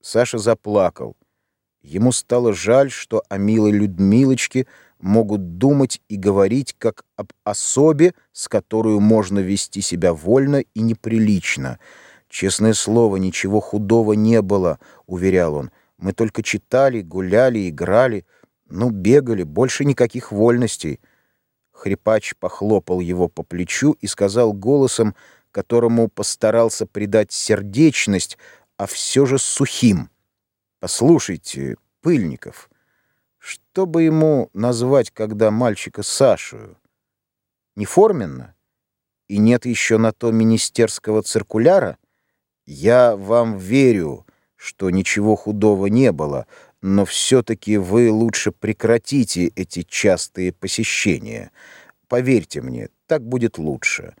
Саша заплакал. Ему стало жаль, что о милой Людмилочке могут думать и говорить как об особе, с которой можно вести себя вольно и неприлично. «Честное слово, ничего худого не было», — уверял он. «Мы только читали, гуляли, играли, ну, бегали, больше никаких вольностей». Хрипач похлопал его по плечу и сказал голосом, которому постарался придать сердечность, а все же сухим. «Послушайте, Пыльников, что бы ему назвать, когда мальчика Сашу? Неформенно? И нет еще на то министерского циркуляра? Я вам верю, что ничего худого не было, но все-таки вы лучше прекратите эти частые посещения. Поверьте мне, так будет лучше».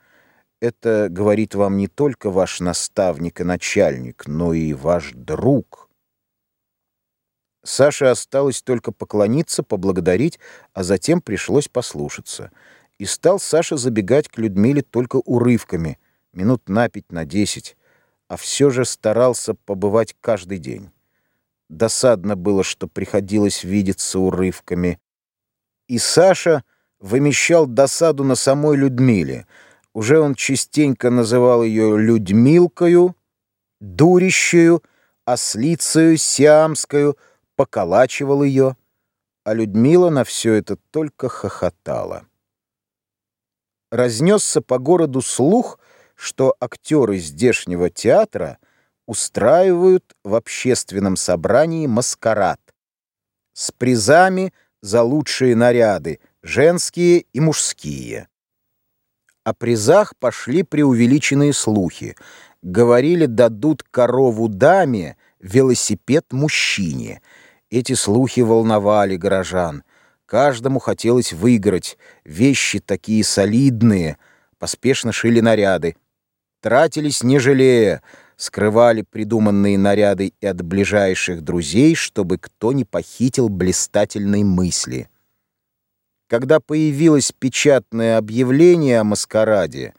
Это говорит вам не только ваш наставник и начальник, но и ваш друг. Саше осталось только поклониться, поблагодарить, а затем пришлось послушаться. И стал Саша забегать к Людмиле только урывками, минут на пять, на десять, а все же старался побывать каждый день. Досадно было, что приходилось видеться урывками. И Саша вымещал досаду на самой Людмиле — уже он частенько называл ее Людмилкою, Дурищею, Ослицею, Сиамскою, поколачивал ее, а Людмила на все это только хохотала. Разнесся по городу слух, что актеры здешнего театра устраивают в общественном собрании маскарад с призами за лучшие наряды, женские и мужские. О призах пошли преувеличенные слухи. Говорили, дадут корову даме, велосипед мужчине. Эти слухи волновали горожан. Каждому хотелось выиграть. Вещи такие солидные. Поспешно шили наряды. Тратились не жалея. Скрывали придуманные наряды и от ближайших друзей, чтобы кто не похитил блистательной мысли. Когда появилось печатное объявление о маскараде,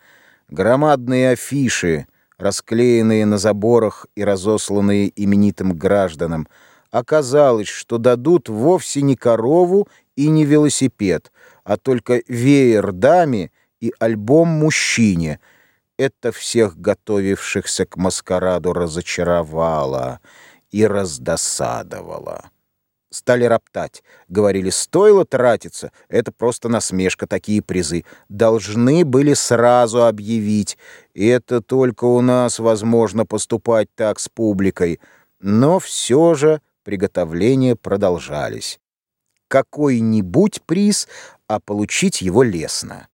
громадные афиши, расклеенные на заборах и разосланные именитым гражданам, оказалось, что дадут вовсе не корову и не велосипед, а только веер даме и альбом мужчине. Это всех готовившихся к маскараду разочаровало и раздосадовало. Стали роптать. Говорили, стоило тратиться. Это просто насмешка, такие призы. Должны были сразу объявить. Это только у нас возможно поступать так с публикой. Но все же приготовления продолжались. Какой-нибудь приз, а получить его лестно.